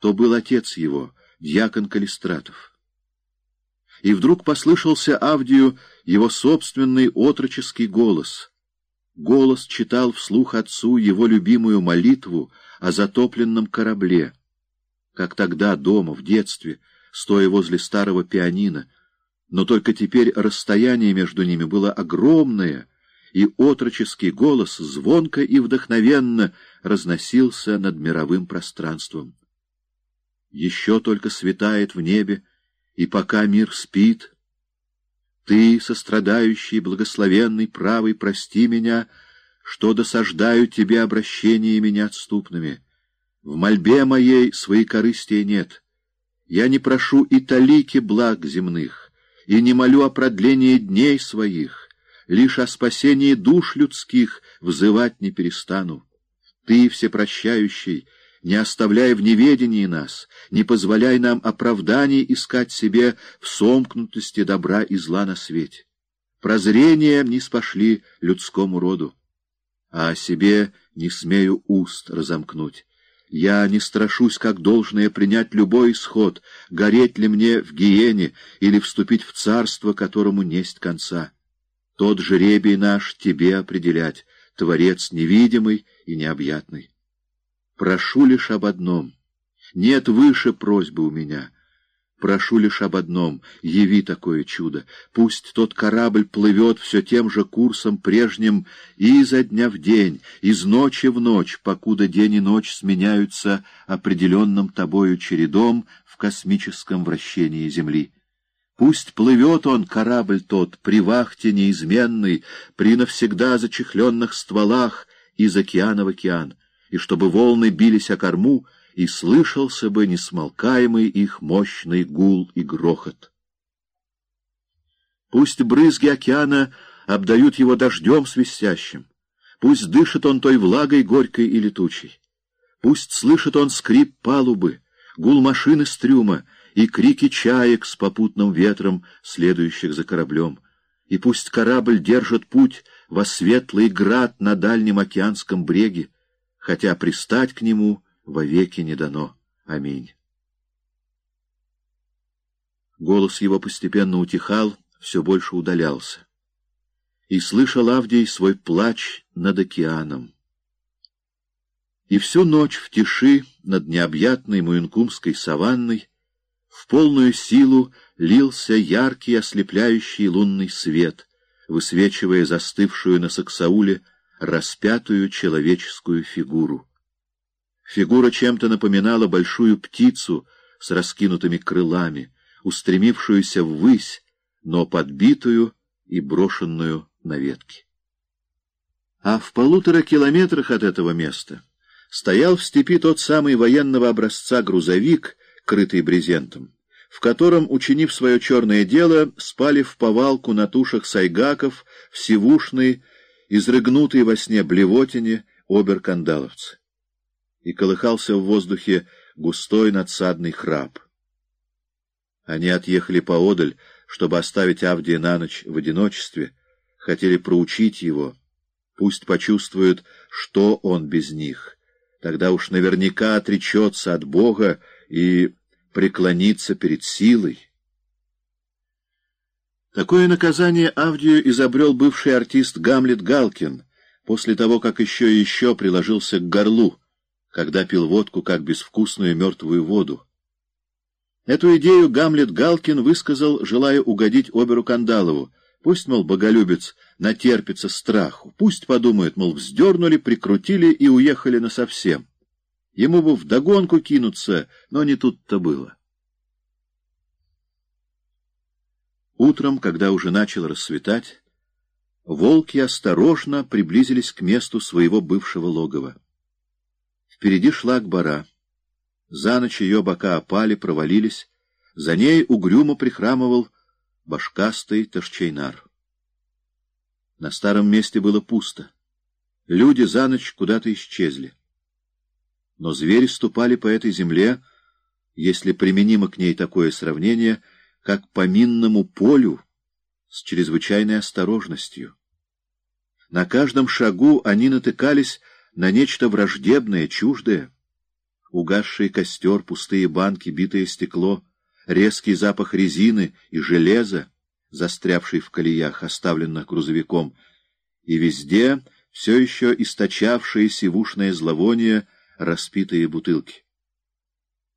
то был отец его, дьякон Калистратов. И вдруг послышался Авдию его собственный отроческий голос. Голос читал вслух отцу его любимую молитву о затопленном корабле, как тогда дома, в детстве, стоя возле старого пианино, но только теперь расстояние между ними было огромное, и отроческий голос звонко и вдохновенно разносился над мировым пространством. Еще только светает в небе, и пока мир спит, ты, сострадающий, благословенный, правый, прости меня, что досаждаю тебе обращениями неотступными. В мольбе моей своей корыстия нет. Я не прошу и талики благ земных, и не молю о продлении дней своих, лишь о спасении душ людских взывать не перестану. Ты, всепрощающий, не оставляй в неведении нас, не позволяй нам оправданий искать себе в сомкнутости добра и зла на свете. Прозрения не спошли людскому роду, а о себе не смею уст разомкнуть. Я не страшусь, как должное, принять любой исход, гореть ли мне в гиене или вступить в царство, которому несть конца. Тот жребий наш тебе определять, Творец невидимый и необъятный. Прошу лишь об одном. Нет выше просьбы у меня. Прошу лишь об одном — яви такое чудо. Пусть тот корабль плывет все тем же курсом прежним и изо дня в день, из ночи в ночь, покуда день и ночь сменяются определенным тобою чередом в космическом вращении Земли. Пусть плывет он, корабль тот, при вахте неизменной, при навсегда зачехленных стволах из океана в океан и чтобы волны бились о корму, и слышался бы несмолкаемый их мощный гул и грохот. Пусть брызги океана обдают его дождем свистящим, пусть дышит он той влагой горькой и летучей, пусть слышит он скрип палубы, гул машины с трюма и крики чаек с попутным ветром, следующих за кораблем, и пусть корабль держит путь во светлый град на дальнем океанском бреге, хотя пристать к нему вовеки не дано. Аминь. Голос его постепенно утихал, все больше удалялся. И слышал Авдий свой плач над океаном. И всю ночь в тиши над необъятной Муинкумской саванной в полную силу лился яркий ослепляющий лунный свет, высвечивая застывшую на Саксауле распятую человеческую фигуру. Фигура чем-то напоминала большую птицу с раскинутыми крылами, устремившуюся ввысь, но подбитую и брошенную на ветки. А в полутора километрах от этого места стоял в степи тот самый военного образца грузовик, крытый брезентом, в котором, учинив свое черное дело, спали в повалку на тушах сайгаков, всевушный, изрыгнутые во сне блевотине оберкандаловцы. И колыхался в воздухе густой надсадный храп. Они отъехали поодаль, чтобы оставить Авдия на ночь в одиночестве, хотели проучить его, пусть почувствуют, что он без них. Тогда уж наверняка отречется от Бога и преклонится перед силой. Такое наказание Авдию изобрел бывший артист Гамлет Галкин после того, как еще и еще приложился к горлу, когда пил водку как безвкусную мертвую воду. Эту идею Гамлет Галкин высказал, желая угодить Оберу Кандалову. Пусть, мол, боголюбец натерпится страху, пусть подумает, мол, вздернули, прикрутили и уехали насовсем. Ему бы вдогонку кинуться, но не тут-то было. Утром, когда уже начало рассветать, волки осторожно приблизились к месту своего бывшего логова. Впереди шла Акбара. За ночь ее бока опали, провалились. За ней угрюмо прихрамывал башкастый Ташчейнар. На старом месте было пусто. Люди за ночь куда-то исчезли. Но звери ступали по этой земле, если применимо к ней такое сравнение — как по минному полю с чрезвычайной осторожностью. На каждом шагу они натыкались на нечто враждебное, чуждое. угасший костер, пустые банки, битое стекло, резкий запах резины и железа, застрявший в колеях, оставленных грузовиком, и везде все еще источавшие сивушное зловоние распитые бутылки.